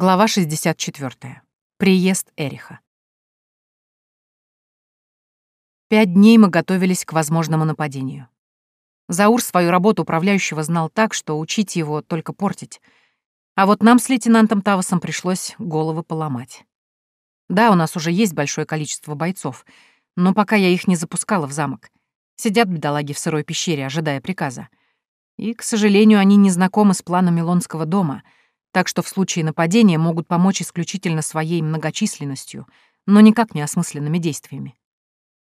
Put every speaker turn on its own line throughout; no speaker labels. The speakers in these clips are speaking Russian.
Глава 64. Приезд Эриха. Пять дней мы готовились к возможному нападению. Заур свою работу управляющего знал так, что учить его только портить. А вот нам с лейтенантом Тавасом пришлось головы поломать. Да, у нас уже есть большое количество бойцов, но пока я их не запускала в замок. Сидят бедолаги в сырой пещере, ожидая приказа. И, к сожалению, они не знакомы с планами Лонского дома, так что в случае нападения могут помочь исключительно своей многочисленностью, но никак не осмысленными действиями.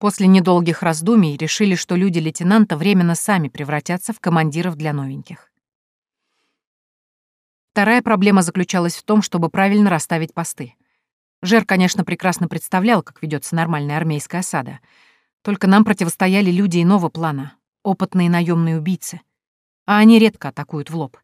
После недолгих раздумий решили, что люди лейтенанта временно сами превратятся в командиров для новеньких. Вторая проблема заключалась в том, чтобы правильно расставить посты. Жер, конечно, прекрасно представлял, как ведется нормальная армейская осада. Только нам противостояли люди иного плана, опытные наемные убийцы — а они редко атакуют в лоб.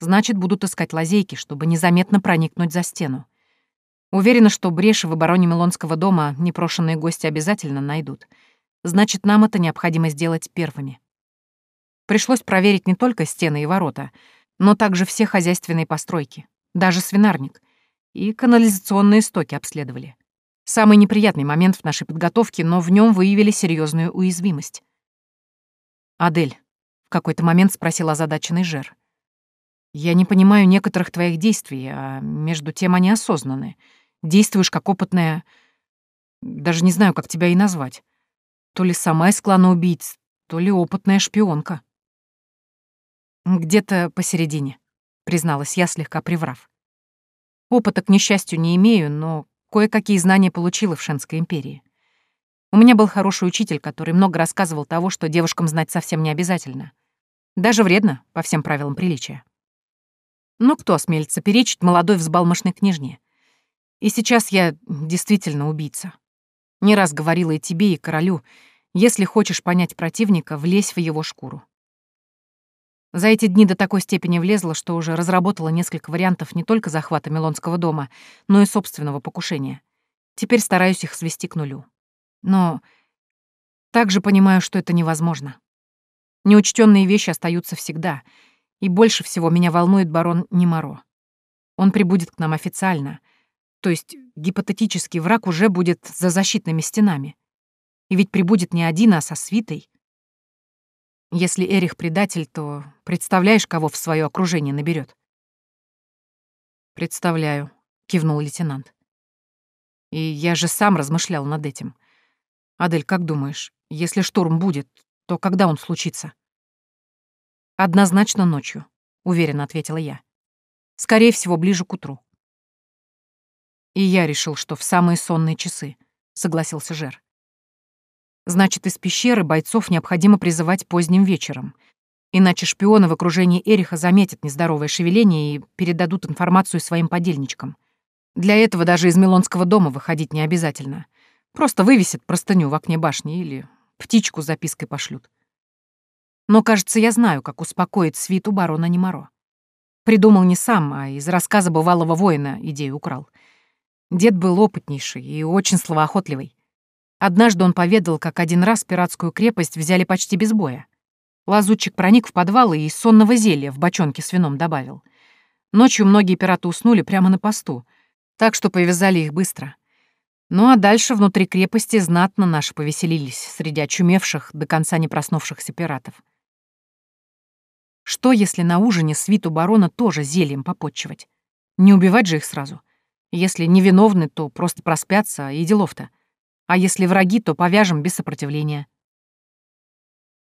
Значит, будут искать лазейки, чтобы незаметно проникнуть за стену. Уверена, что бреши в обороне Милонского дома непрошенные гости обязательно найдут. Значит, нам это необходимо сделать первыми. Пришлось проверить не только стены и ворота, но также все хозяйственные постройки, даже свинарник, и канализационные стоки обследовали. Самый неприятный момент в нашей подготовке, но в нем выявили серьезную уязвимость. «Адель, какой-то момент спросил озадаченный Жер. «Я не понимаю некоторых твоих действий, а между тем они осознаны. Действуешь как опытная... Даже не знаю, как тебя и назвать. То ли сама из клана убийц, то ли опытная шпионка». «Где-то посередине», — призналась я, слегка приврав. «Опыта, к несчастью, не имею, но кое-какие знания получила в Шенской империи. У меня был хороший учитель, который много рассказывал того, что девушкам знать совсем не обязательно. Даже вредно, по всем правилам приличия. Но кто осмелится перечить молодой взбалмошной княжне? И сейчас я действительно убийца. Не раз говорила и тебе, и королю, если хочешь понять противника, влезь в его шкуру. За эти дни до такой степени влезла, что уже разработала несколько вариантов не только захвата Милонского дома, но и собственного покушения. Теперь стараюсь их свести к нулю. Но также понимаю, что это невозможно. Неучтенные вещи остаются всегда, и больше всего меня волнует барон Немаро. Он прибудет к нам официально, то есть гипотетический враг уже будет за защитными стенами. И ведь прибудет не один, а со свитой. Если Эрих предатель, то представляешь, кого в свое окружение наберет? Представляю, кивнул лейтенант. И я же сам размышлял над этим. Адель, как думаешь, если штурм будет, то когда он случится? Однозначно ночью, уверенно ответила я. Скорее всего, ближе к утру. И я решил, что в самые сонные часы, согласился Жер. Значит, из пещеры бойцов необходимо призывать поздним вечером, иначе шпионы в окружении Эриха заметят нездоровое шевеление и передадут информацию своим подельничкам. Для этого даже из Милонского дома выходить не обязательно. Просто вывесят простыню в окне башни или Птичку с запиской пошлют. Но, кажется, я знаю, как успокоить свиту барона Немаро. Придумал не сам, а из рассказа бывалого воина идею украл. Дед был опытнейший и очень словоохотливый. Однажды он поведал, как один раз пиратскую крепость взяли почти без боя. Лазутчик проник в подвал и из сонного зелья в бочонке с вином добавил. Ночью многие пираты уснули прямо на посту, так что повязали их быстро. Ну а дальше внутри крепости знатно наши повеселились среди очумевших, до конца не проснувшихся пиратов. Что, если на ужине свиту барона тоже зельем попотчевать? Не убивать же их сразу. Если невиновны, то просто проспятся, и делов-то. А если враги, то повяжем без сопротивления.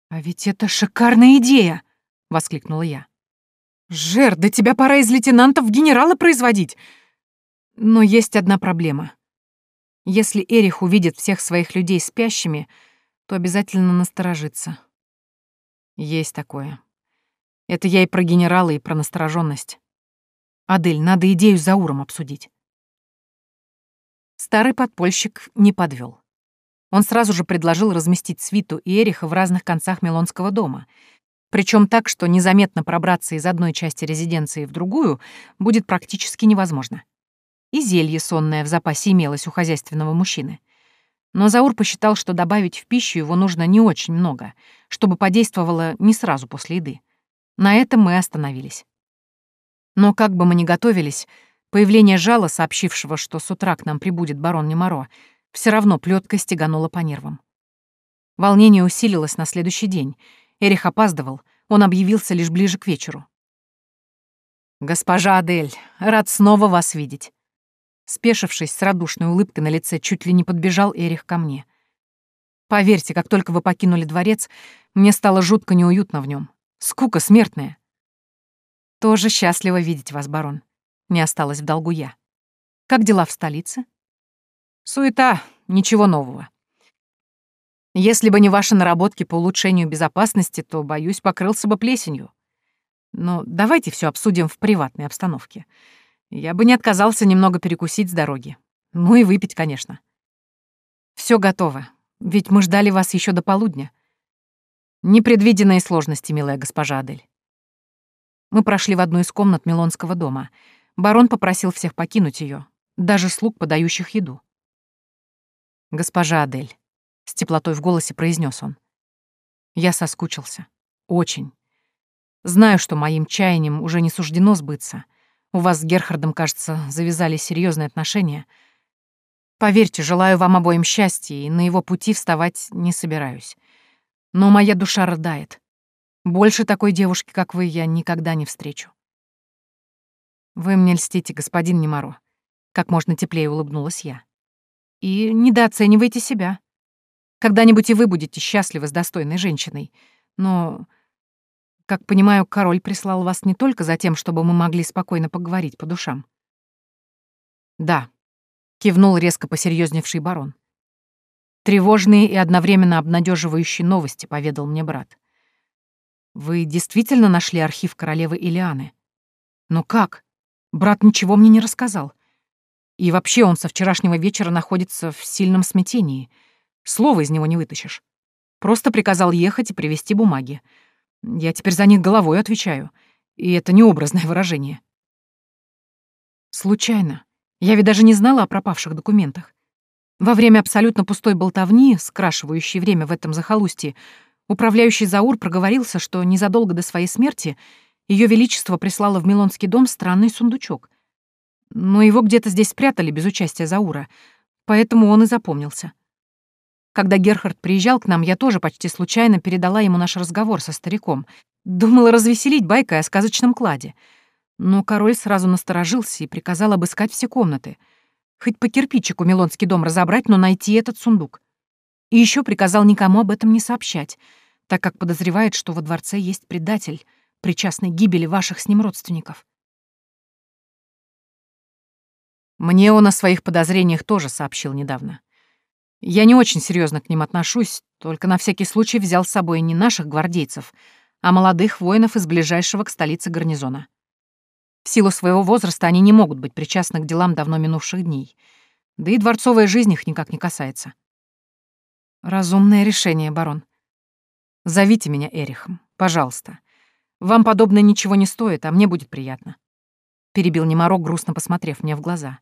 «А ведь это шикарная идея!» — воскликнула я. «Жер, да тебя пора из лейтенанта в генерала производить!» Но есть одна проблема. Если Эрих увидит всех своих людей спящими, то обязательно насторожится. Есть такое. Это я и про генерала, и про настороженность. Адель, надо идею с Зауром обсудить. Старый подпольщик не подвел. Он сразу же предложил разместить Свиту и Эриха в разных концах Милонского дома, причем так, что незаметно пробраться из одной части резиденции в другую будет практически невозможно и зелье сонное в запасе имелось у хозяйственного мужчины. Но Заур посчитал, что добавить в пищу его нужно не очень много, чтобы подействовало не сразу после еды. На этом мы остановились. Но как бы мы ни готовились, Появление жала, сообщившего, что с утра к нам прибудет барон Немаро, все равно плеткой стегануло по нервам. Волнение усилилось на следующий день. Эрих опаздывал, он объявился лишь ближе к вечеру. «Госпожа Адель, рад снова вас видеть». Спешившись с радушной улыбкой на лице, чуть ли не подбежал Эрих ко мне. Поверьте, как только вы покинули дворец, мне стало жутко неуютно в нем. Скука смертная. Тоже счастливо видеть вас, барон. Не осталось в долгу я. Как дела в столице? Суета, ничего нового. Если бы не ваши наработки по улучшению безопасности, то, боюсь, покрылся бы плесенью. Но давайте все обсудим в приватной обстановке. Я бы не отказался немного перекусить с дороги. Ну и выпить, конечно. Все готово, ведь мы ждали вас еще до полудня. Непредвиденные сложности, милая госпожа Адель. Мы прошли в одну из комнат Милонского дома. Барон попросил всех покинуть ее, даже слуг, подающих еду. «Госпожа Адель», — с теплотой в голосе произнес он. Я соскучился. Очень. Знаю, что моим чаянием уже не суждено сбыться. У вас с Герхардом, кажется, завязались серьезные отношения. Поверьте, желаю вам обоим счастья, и на его пути вставать не собираюсь. Но моя душа рыдает. Больше такой девушки, как вы, я никогда не встречу. Вы мне льстите, господин Немаро. Как можно теплее улыбнулась я. И недооценивайте себя. Когда-нибудь и вы будете счастливы с достойной женщиной. Но, как понимаю, король прислал вас не только за тем, чтобы мы могли спокойно поговорить по душам. Да, кивнул резко посерьезневший барон. Тревожные и одновременно обнадеживающие новости, поведал мне брат. Вы действительно нашли архив королевы Илианы? Но как? Брат ничего мне не рассказал. И вообще он со вчерашнего вечера находится в сильном смятении. Слова из него не вытащишь. Просто приказал ехать и привезти бумаги. Я теперь за них головой отвечаю. И это не образное выражение. Случайно. Я ведь даже не знала о пропавших документах. Во время абсолютно пустой болтовни, скрашивающей время в этом захолустье, Управляющий Заур проговорился, что незадолго до своей смерти Ее Величество прислало в Милонский дом странный сундучок. Но его где-то здесь спрятали без участия Заура, поэтому он и запомнился. Когда Герхард приезжал к нам, я тоже почти случайно передала ему наш разговор со стариком. Думала развеселить байкой о сказочном кладе. Но король сразу насторожился и приказал обыскать все комнаты. Хоть по кирпичику Милонский дом разобрать, но найти этот сундук. И еще приказал никому об этом не сообщать, так как подозревает, что во дворце есть предатель, причастный к гибели ваших с ним родственников. Мне он о своих подозрениях тоже сообщил недавно. Я не очень серьезно к ним отношусь, только на всякий случай взял с собой не наших гвардейцев, а молодых воинов из ближайшего к столице гарнизона. В силу своего возраста они не могут быть причастны к делам давно минувших дней, да и дворцовая жизнь их никак не касается. Разумное решение, барон. Зовите меня Эрихом, пожалуйста. Вам подобное ничего не стоит, а мне будет приятно. Перебил Немарок, грустно посмотрев мне в глаза.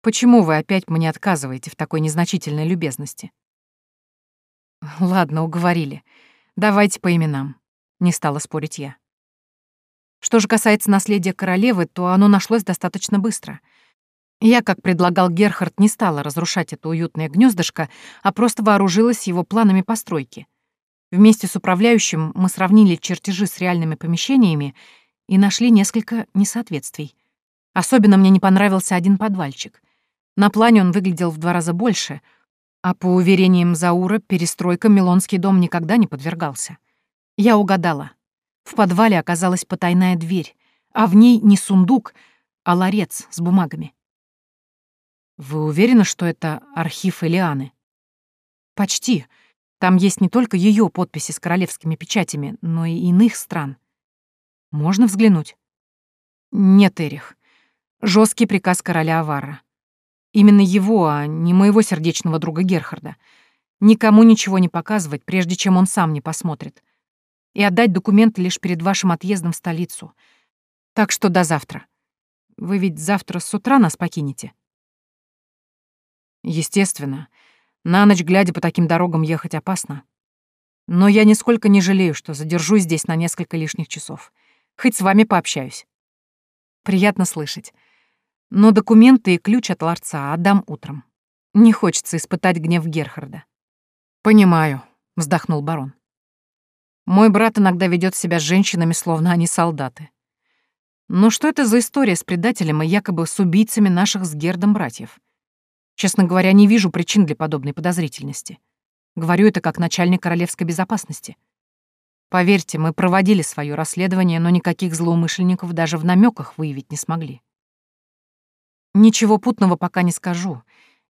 Почему вы опять мне отказываете в такой незначительной любезности? Ладно, уговорили. Давайте по именам. Не стала спорить я. Что же касается наследия королевы, то оно нашлось достаточно быстро — я, как предлагал Герхард, не стала разрушать это уютное гнездышко, а просто вооружилась его планами постройки. Вместе с управляющим мы сравнили чертежи с реальными помещениями и нашли несколько несоответствий. Особенно мне не понравился один подвальчик. На плане он выглядел в два раза больше, а по уверениям Заура, перестройка Милонский дом никогда не подвергался. Я угадала. В подвале оказалась потайная дверь, а в ней не сундук, а ларец с бумагами. Вы уверены, что это архив Элианы? Почти. Там есть не только ее подписи с королевскими печатями, но и иных стран. Можно взглянуть? Нет, Эрих. Жесткий приказ короля Авара. Именно его, а не моего сердечного друга Герхарда. Никому ничего не показывать, прежде чем он сам не посмотрит. И отдать документы лишь перед вашим отъездом в столицу. Так что до завтра. Вы ведь завтра с утра нас покинете? Естественно, на ночь глядя по таким дорогам ехать опасно. Но я нисколько не жалею, что задержусь здесь на несколько лишних часов. Хоть с вами пообщаюсь. Приятно слышать. Но документы и ключ от ларца отдам утром. Не хочется испытать гнев Герхарда. «Понимаю», — вздохнул барон. «Мой брат иногда ведет себя с женщинами, словно они солдаты. Но что это за история с предателем и якобы с убийцами наших с Гердом братьев? Честно говоря, не вижу причин для подобной подозрительности. Говорю это как начальник королевской безопасности. Поверьте, мы проводили свое расследование, но никаких злоумышленников даже в намеках выявить не смогли. Ничего путного пока не скажу.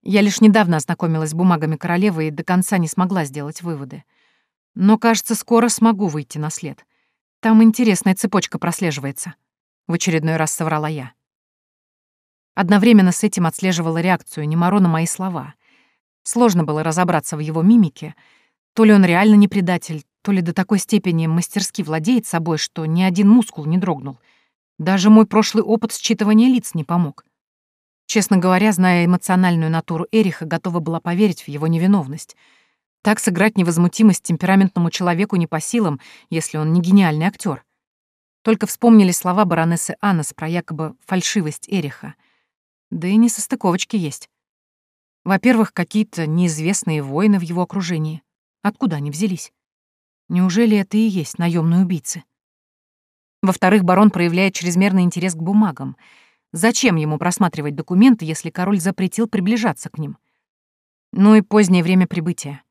Я лишь недавно ознакомилась с бумагами королевы и до конца не смогла сделать выводы. Но, кажется, скоро смогу выйти на след. Там интересная цепочка прослеживается. В очередной раз соврала я. Одновременно с этим отслеживала реакцию Немаро на мои слова. Сложно было разобраться в его мимике. То ли он реально не предатель, то ли до такой степени мастерски владеет собой, что ни один мускул не дрогнул. Даже мой прошлый опыт считывания лиц не помог. Честно говоря, зная эмоциональную натуру Эриха, готова была поверить в его невиновность. Так сыграть невозмутимость темпераментному человеку не по силам, если он не гениальный актер. Только вспомнили слова баронессы Аннес про якобы фальшивость Эриха. Да и не состыковочки есть. Во-первых, какие-то неизвестные воины в его окружении. Откуда они взялись? Неужели это и есть наемные убийцы? Во-вторых, барон проявляет чрезмерный интерес к бумагам — Зачем ему просматривать документы, если король запретил приближаться к ним? Ну и позднее время прибытия.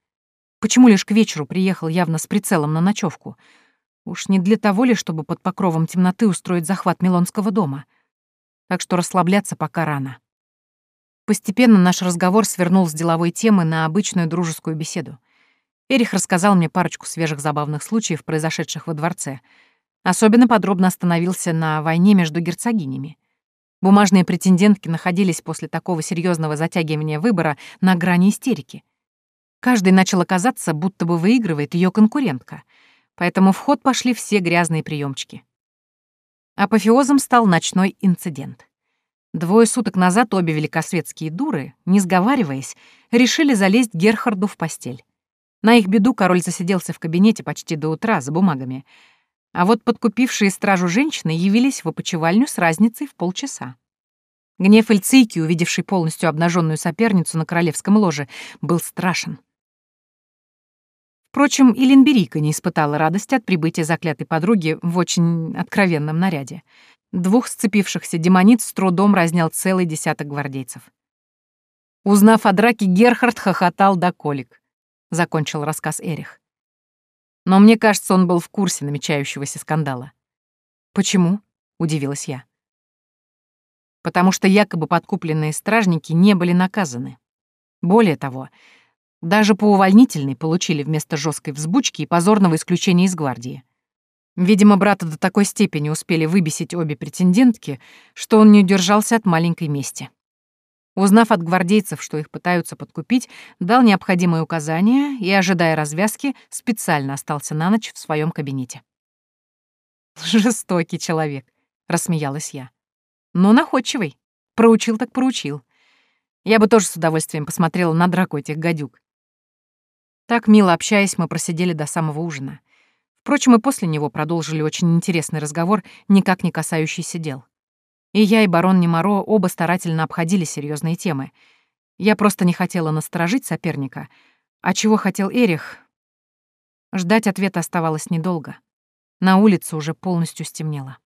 Почему лишь к вечеру приехал явно с прицелом на ночевку? Уж не для того ли, чтобы под покровом темноты устроить захват Милонского дома? Так что расслабляться пока рано. Постепенно наш разговор свернул с деловой темы на обычную дружескую беседу. Эрих рассказал мне парочку свежих забавных случаев, произошедших во дворце. Особенно подробно остановился на войне между герцогинями. Бумажные претендентки находились после такого серьезного затягивания выбора на грани истерики. Каждый начал казаться, будто бы выигрывает ее конкурентка, поэтому в ход пошли все грязные приемчики. Апофеозом стал ночной инцидент. Двое суток назад обе великосветские дуры, не сговариваясь, решили залезть Герхарду в постель. На их беду король засиделся в кабинете почти до утра за бумагами — а вот подкупившие стражу женщины явились в опочивальню с разницей в полчаса. Гнев Эльцийки, увидевший полностью обнаженную соперницу на королевском ложе, был страшен. Впрочем, и Линберика не испытала радости от прибытия заклятой подруги в очень откровенном наряде. Двух сцепившихся демониц с трудом разнял целый десяток гвардейцев. Узнав о драке, Герхард хохотал до колик. Закончил рассказ Эрих. Но мне кажется, он был в курсе намечающегося скандала. «Почему?» — удивилась я. «Потому что якобы подкупленные стражники не были наказаны. Более того, даже по увольнительной получили вместо жесткой взбучки и позорного исключения из гвардии. Видимо, брата до такой степени успели выбесить обе претендентки, что он не удержался от маленькой мести. Узнав от гвардейцев, что их пытаются подкупить, дал необходимые указания и, ожидая развязки, специально остался на ночь в своем кабинете. «Жестокий человек», — рассмеялась я. «Но находчивый. Проучил так проучил. Я бы тоже с удовольствием посмотрела на драку этих гадюк». Так, мило общаясь, мы просидели до самого ужина. Впрочем, и после него продолжили очень интересный разговор, никак не касающийся дел. И я, и барон Немаро оба старательно обходили серьезные темы. Я просто не хотела насторожить соперника. А чего хотел Эрих? Ждать ответа оставалось недолго. На улице уже полностью стемнело.